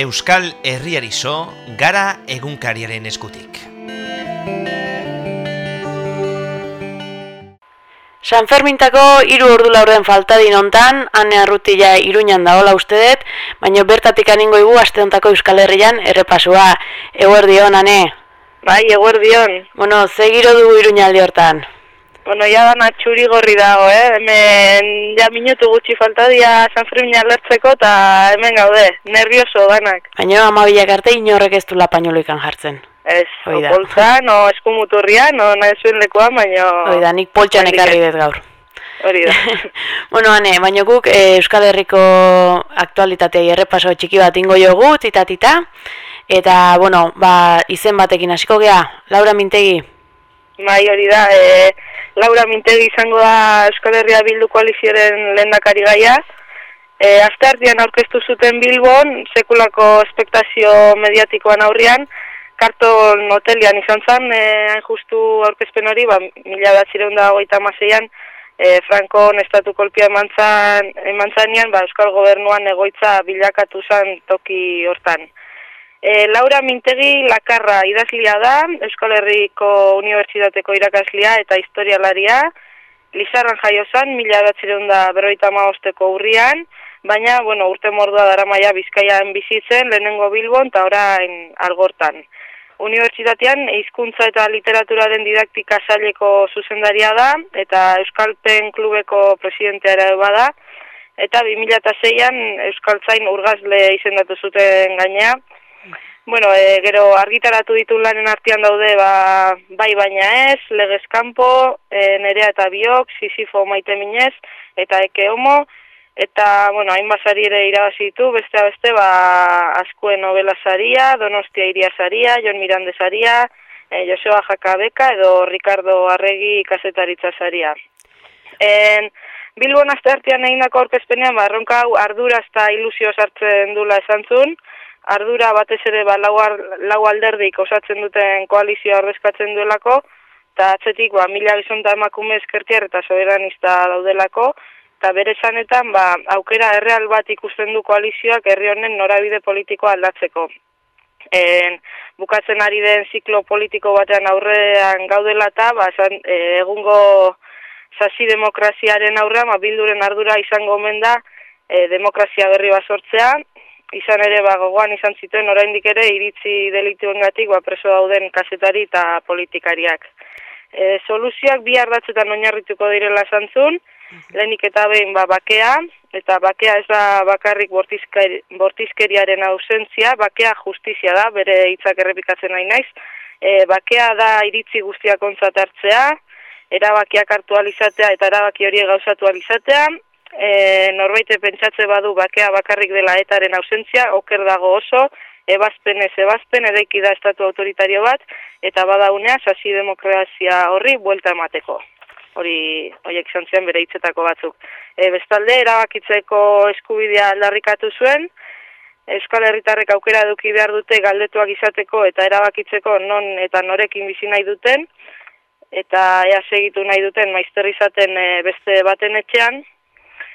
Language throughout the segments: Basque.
Euskal Herriarizo gara egunkariaren eskutik. San Fermintako hiru ordu laurden falta dinontan, ane arrutila iruñan da hola uste dut, baina bertatik aningo igu aste hontako Euskal Herrian errepasua. Eguer dion, ane? Bai, eguer dion. Bueno, zegiro dugu iruñaldi hortan. Bueno, ya dana txuri gorri dago, eh? Hemen ja minutu gutxi falta dia San Fermin lertzeko eta hemen gaude, nervioso danak. Baina amabilak arte inorrek ez du lapainoloikan jartzen. Ez, o poltza, no eskumuturria, no nahi zuen lekoa, baina... Hori da, nik poltsan ekarri dut gaur. Hori da. bueno, hane, baina guk e, Euskal Herriko aktualitatea errepaso txiki bat ingo jogu, tita, tita. Eta, bueno, ba, izen batekin hasiko gea, Laura Mintegi. Bai, hori da, e, Laura Mintegi izango da Euskal Herria Bildu koalizioaren lehendakari gaia. E, Azte aurkeztu zuten Bilbon, sekulako espektazio mediatikoan aurrian, karton hotelian izan zen, e, hain justu aurkezpen hori, ba, mila bat zireun da goita mazeian, e, Franko estatu kolpia eman, zan, eman ba, Euskal Gobernuan egoitza bilakatu zen toki hortan. E, Laura Mintegi Lakarra idazlia da, Euskal Herriko Unibertsitateko irakaslia eta historialaria, Lizarran jaio zen, mila bat zireun da berroita maosteko urrian, baina, bueno, urte mordua dara maia bizkaian bizitzen, lehenengo bilbon, eta orain algortan. Unibertsitatean hizkuntza eta literaturaren didaktika saileko zuzendaria da eta Euskalpen klubeko presidentea ere bada. Eta 2006an Euskaltzain urgazle izendatu zuten gainea. Bueno, e, gero argitaratu ditu lanen artean daude ba, bai baina ez, legez kanpo, e, nerea eta biok, sisifo maite minez, eta eke homo, Eta, bueno, hain basari ere irabazitu, beste beste, ba, askuen novela zaria, Donostia iria zaria, Jon Mirande zaria, e, Joseba Jakabeka edo Ricardo Arregi kasetaritza zaria. En, Bilbon azte hartian egin dako aurkezpenean, ba, ronka hau ardura eta ilusio sartzen dula esan zun, ardura batez ere ba, lau, lau alderdik osatzen duten koalizioa ordezkatzen duelako, eta atzetik ba, mila bizonta emakume eskertiar eta soberanista daudelako, eta bere zanetan ba, aukera erreal bat ikusten du koalizioak herri honen norabide politikoa aldatzeko. En, bukatzen ari den ziklo politiko batean aurrean gaudela eta ba, e, egungo sasi demokraziaren aurrean ba, bilduren ardura izango omen da e, demokrazia berri bat sortzea, izan ere ba, gogoan izan zituen oraindik ere iritzi delituengatik ba, preso dauden kasetari eta politikariak. E, soluzioak bi ardatzetan oinarrituko direla zantzun, lehenik eta behin ba, bakea, eta bakea ez da bakarrik bortizkeriaren ausentzia, bakea justizia da, bere hitzak errepikatzen nahi naiz, e, bakea da iritzi guztiak ontzat hartzea, erabakiak hartu alizatea eta erabaki horiek gauzatu alizatea, e, norbaite pentsatze badu bakea bakarrik dela etaren ausentzia, oker dago oso, ebazpen ez ebazpen, edaiki da estatu autoritario bat, eta badaunea sasi demokrazia horri buelta emateko hori horiek izan ziren bere hitzetako batzuk. E, bestalde, erabakitzeko eskubidea aldarrikatu zuen, Euskal Herritarrek aukera eduki behar dute galdetuak izateko eta erabakitzeko non eta norekin bizi nahi duten, eta ea segitu nahi duten maizter izaten e, beste baten etxean,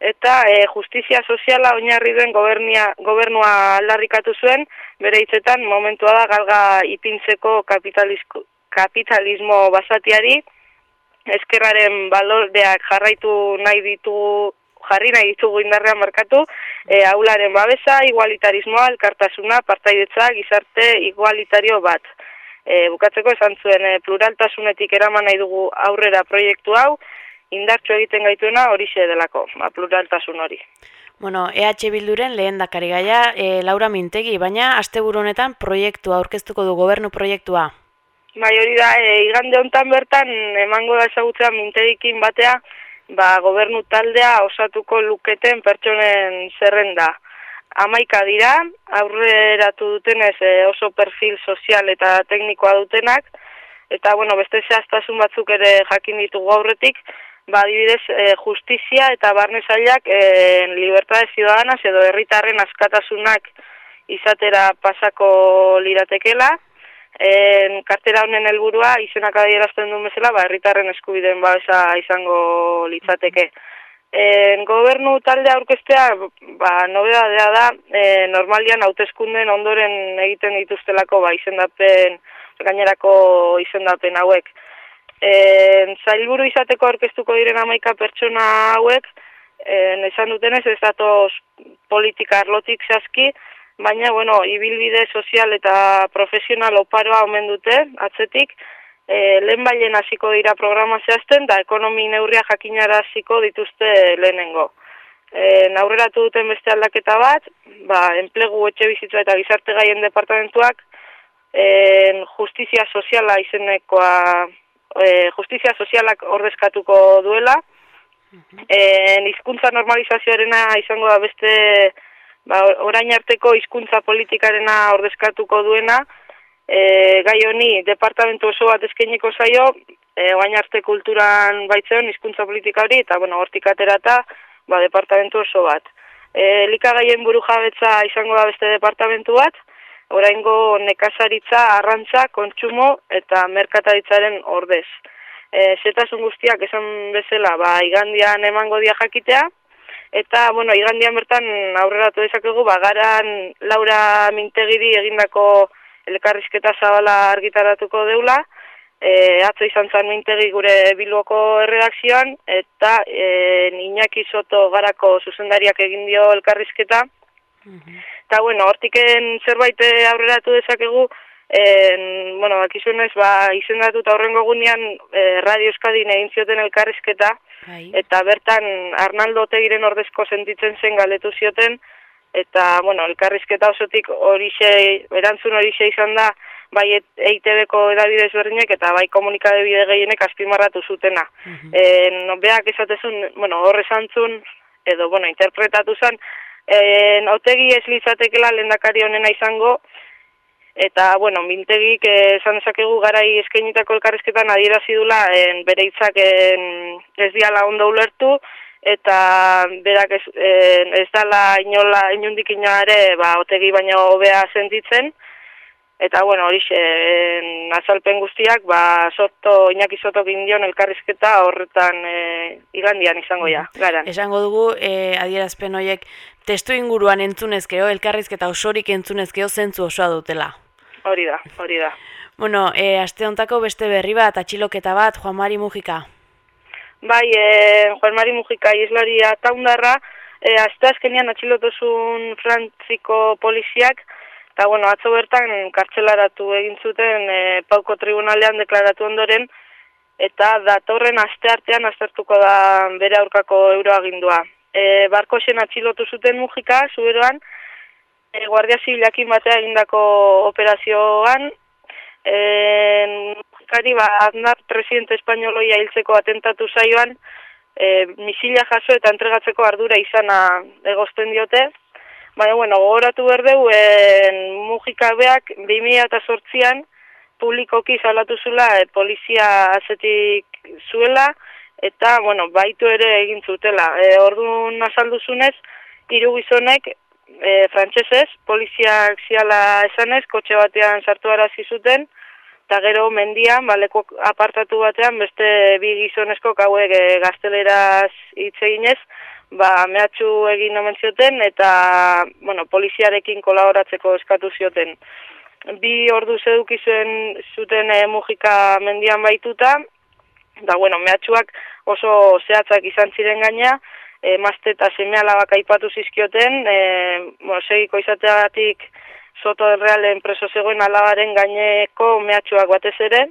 eta e, justizia soziala oinarri duen gobernia, gobernua aldarrikatu zuen, bere hitzetan momentua da galga ipintzeko kapitalismo basatiari, eskerraren balordeak jarraitu nahi ditu jarri nahi ditugu indarrean markatu, e, aularen babesa, igualitarismoa, elkartasuna, partaidetza, gizarte igualitario bat. E, bukatzeko esan zuen e, pluraltasunetik eraman nahi dugu aurrera proiektu hau, indartxo egiten gaituena hori delako, ba, pluraltasun hori. Bueno, EH Bilduren lehen dakari gaia, e, Laura Mintegi, baina asteburu honetan proiektua, aurkeztuko du gobernu proiektua. Bai, hori da, e, igande hontan bertan emango da ezagutzea minterikin batea, ba, gobernu taldea osatuko luketen pertsonen zerrenda. Amaika dira, aurreratu dutenez e, oso perfil sozial eta teknikoa dutenak, eta bueno, beste zehaztasun batzuk ere jakin ditugu aurretik, ba, dibidez, e, justizia eta barne zailak e, libertade ziudadanaz edo herritarren askatasunak izatera pasako liratekela, En, kartera honen helburua izenak adierazten duen bezala, ba, herritarren eskubideen babesa izango litzateke. En, gobernu talde aurkestea, ba, nobedadea da, e, normalian hauteskunden ondoren egiten dituztelako ba, izendapen, gainerako izendapen hauek. En, zailburu izateko aurkeztuko diren amaika pertsona hauek, en, esan dutenez ez datoz politika arlotik zazki, baina, bueno, ibilbide sozial eta profesional oparoa omen dute, atzetik, e, lehen bailen hasiko dira programa zehazten, da ekonomi neurria jakinara hasiko dituzte lehenengo. E, naurreratu duten beste aldaketa bat, ba, enplegu etxe bizitza eta gizarte gaien departamentuak, e, justizia soziala izenekoa, e, justizia sozialak ordezkatuko duela, e, hizkuntza normalizazioarena izango da beste, ba, orain arteko hizkuntza politikarena ordezkatuko duena, e, gai honi departamentu oso bat eskainiko zaio, e, baina arte kulturan baitzen hizkuntza politika hori, eta bueno, hortik aterata, ba, departamentu oso bat. E, likagaien buru jabetza izango da beste departamentu bat, oraingo nekazaritza, arrantza, kontsumo eta merkataritzaren ordez. E, zetasun guztiak esan bezala, ba, igandian emango dia jakitea, eta, bueno, igandian bertan aurreratu dezakegu, ba, garan Laura Mintegiri egindako elkarrizketa zabala argitaratuko deula, e, atzo izan zan mintegi gure bilboko erredakzioan, eta e, Iñaki Soto garako zuzendariak egin dio elkarrizketa. Eta, bueno, hortiken zerbait aurreratu dezakegu, en, bueno, bakizunez, ba, izendatu eta horrengo gunean e, Radio Euskadin egin zioten elkarrizketa, bai. eta bertan Arnaldo Tegiren ordezko sentitzen zen galetu zioten, eta, bueno, elkarrizketa osotik horixe, erantzun horixe izan da, bai EITB-ko edabide ezberdinek eta bai komunikade bide gehienek azpimarratu zutena. Mm -hmm. e, no, beak esatezun, bueno, horre zantzun, edo, bueno, interpretatu zen, e, otegi ez litzatekela lendakari honena izango, eta, bueno, mintegik esan dezakegu garai eskainitako elkarrizketan adierazi dula, en, bere hitzak ez diala ondo ulertu, eta berak ez, e, ez dala inola inundik ere ba, otegi baino hobea sentitzen eta bueno hori azalpen guztiak ba, soto, inaki sotok indion elkarrizketa horretan e, igandian izango ja, garan. Esango dugu e, adierazpen horiek testu inguruan entzunezkeo, elkarrizketa osorik entzunezkeo zentzu osoa dutela. Hori da, hori da. Bueno, e, aste hontako beste berri bat, atxiloketa bat, Juan Mari Mujika. Bai, e, Juan Mari Mujika izlaria taundarra, e, azte azkenian atxilotuzun frantziko poliziak, eta bueno, atzo bertan kartzelaratu egin zuten e, pauko tribunalean deklaratu ondoren, eta datorren aste artean aztertuko da bere aurkako euroagindua. E, barko zen atxilotu zuten Mujika, zuberoan, e, Guardia Zibilakin batea egindako operazioan, e, Kari, ba, aznar presidente espainoloia hiltzeko atentatu zaioan, e, misila jaso eta entregatzeko ardura izana egosten diote. Baina, bueno, gogoratu berdeu, en mugikabeak 2008an publikoki salatu zula e, polizia azetik zuela, eta, bueno, baitu ere egin zutela. E, ordu nazalduzunez, hiru gizonek, e, frantsesez, poliziak ziala esanez, kotxe batean sartu arazi zuten, eta gero mendian, baleko apartatu batean, beste bi gizonezko hauek e, gazteleraz hitz eginez, ba, mehatxu egin omen zioten, eta, bueno, poliziarekin kolaboratzeko eskatu zioten. Bi ordu zeduki zuen zuten e, mugika mendian baituta, da, bueno, mehatxuak oso zehatzak izan ziren gaina, e, mazte eta semealabak aipatu zizkioten, e, bueno, segiko izateagatik, soto errealen preso zegoen alabaren gaineko mehatxuak batez ere.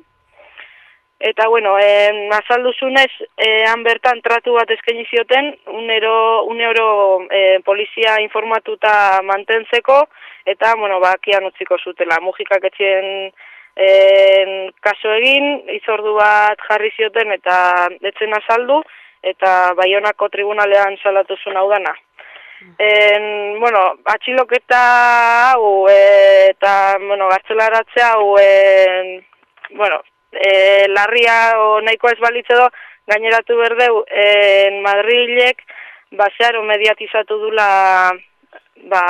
Eta, bueno, e, azalduzunez, e, han bertan tratu bat eskaini zioten, unero, unero e, polizia informatuta mantentzeko, eta, bueno, bakian utziko zutela. Mujikak etxien e, kaso egin, izordu bat jarri zioten eta etzen azaldu, eta baionako tribunalean salatu zuen hau dana. En, bueno, atxiloketa hau e, eta, bueno, gartzelaratzea hau, e, bueno, e, larria o nahiko ez balitze do, gaineratu berdeu, en Madrilek, basearo mediatizatu dula, ba,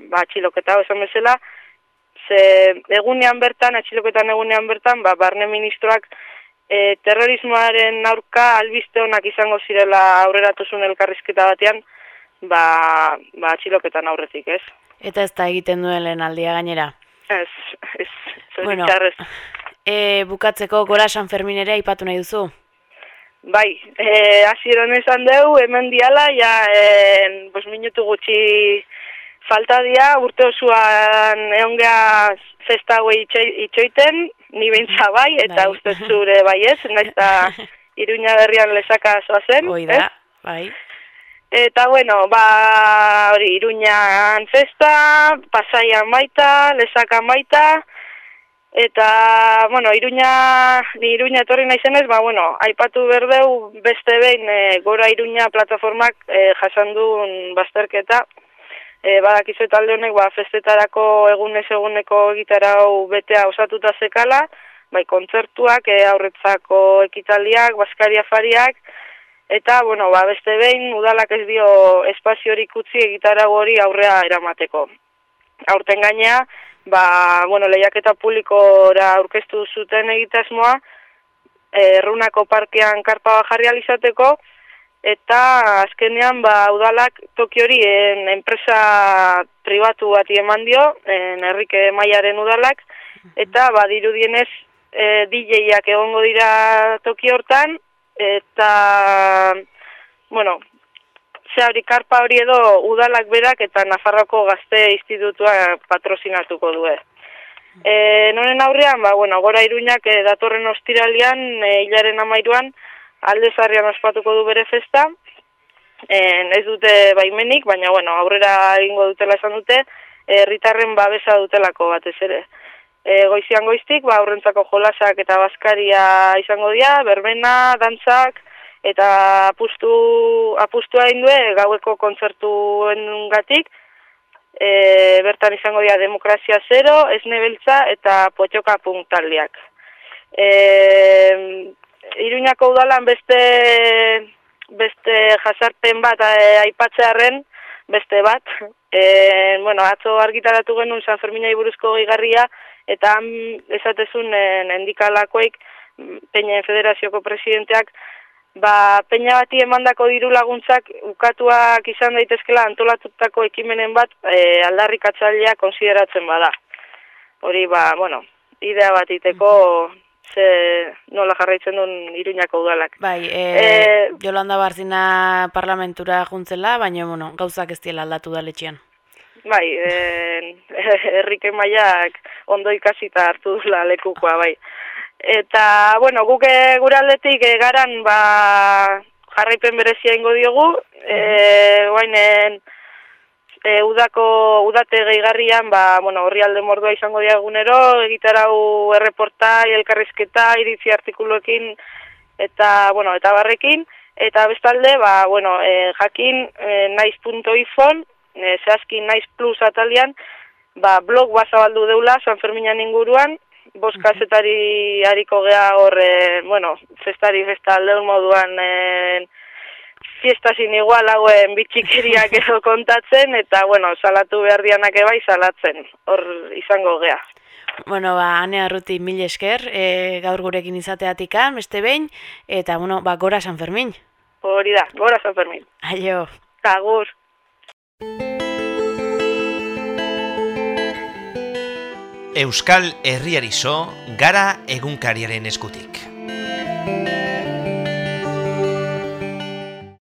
ba atxiloketa hau esan bezala, ze egunean bertan, atxiloketan egunean bertan, ba, barne ministroak e, terrorismoaren aurka albiste honak izango zirela aurreratuzun elkarrizketa batean, ba, ba atxiloketan aurretik, ez? Eta ez da egiten duen lehen aldia gainera. Ez, ez, bueno, e, bukatzeko gora San Fermin ere aipatu nahi duzu? Bai, e, hasieran esan dugu, hemen diala, ja, e, bos minutu gutxi falta dia, urte osoan egon geha festa itxoiten, ni bintza bai, eta bai. uste zure bai ez, naiz da iruña berrian lesaka zoazen. Oida, bai. Eta bueno, ba, hori, Iruñan festa, Pasaian baita, Lesakan baita, eta, bueno, Iruña, ni Iruña etorri naizenez, ba, bueno, aipatu berdeu beste behin e, gora Iruña plataformak e, jasandun bazterketa, e, badakizu talde honek, ba, festetarako egunez eguneko egitarau betea osatuta zekala, bai, kontzertuak, e, aurretzako ekitaldiak, baskaria fariak, Eta, bueno, ba, beste behin, udalak ez dio espaziorik utzi egitara hori aurrea eramateko. Aurten gainea, ba, bueno, lehiaketa publikora aurkeztu zuten egitasmoa, errunako parkean karpa jarri alizateko, eta azkenean, ba, udalak toki hori en, enpresa pribatu bati eman dio, en, errike maiaren udalak, eta, ba, dirudienez, e, DJ-ak egongo dira toki hortan, eta, bueno, ze karpa hori edo udalak berak eta Nafarroko gazte institutua patrozinatuko du. E, noren aurrean, ba, bueno, gora iruñak e, datorren ostiralian, e, hilaren amairuan, alde zarrian ospatuko du bere festa, e, ez dute baimenik, baina, bueno, aurrera egingo dutela esan dute, herritarren babesa dutelako batez ere. E, goizian goiztik, ba, aurrentzako jolasak eta baskaria izango dira, berbena, dantzak, eta apustu, apustu hain due, gaueko kontzertuen gatik, e, bertan izango dira demokrazia zero, esne beltza eta potxoka punktaldiak. E, Iruñako udalan beste, beste jasarpen bat e, aipatzearen, beste bat, e, bueno, atzo argitaratu genuen San Fermina buruzko gigarria, eta esatezun endikalakoik Peña Federazioko presidenteak ba, Peña bati emandako diru laguntzak ukatuak izan daitezkela antolatutako ekimenen bat e, aldarrikatzailea konsideratzen bada. Hori, ba, bueno, idea bat iteko ze nola jarraitzen duen iruñako udalak. Bai, e, e, Jolanda Barzina parlamentura juntzela, baina bueno, gauzak ez diela aldatu da letxean. Bai, eh, errike maiak ondo ikasita hartu duzla lekukoa, bai. Eta, bueno, guk eh, gure aldetik e, garan, ba, jarraipen berezia ingo diogu, e, guainen, e, udako, udate gehigarrian, ba, bueno, horri alde mordua izango diagunero, egitarau erreportai, elkarrizketa, iritzi artikuluekin, eta, bueno, eta barrekin, eta bestalde, ba, bueno, e, jakin, e, naiz.ifon, e, zehazki naiz plus atalian, ba, blog bazabaldu deula San Ferminan inguruan, boskazetari hariko gea hor, e, bueno, festari festa aldeun moduan e, fiestazin igual hauen bitxikiriak edo kontatzen, eta, bueno, salatu behar dianak ebai salatzen, hor izango gea. Bueno, ba, ane arruti mil esker, e, gaur gurekin izateatikan, beste behin, eta, bueno, ba, gora San Fermin. Hori da, gora San Fermin. Aio. Agur. Euskal Herriari gara egunkariaren eskutik.